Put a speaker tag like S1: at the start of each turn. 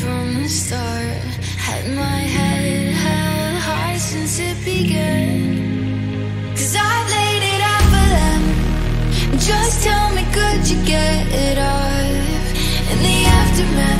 S1: from the start. Had my head held high since it began. Cause I laid it out for them. Just tell me, could you get it off? In the aftermath.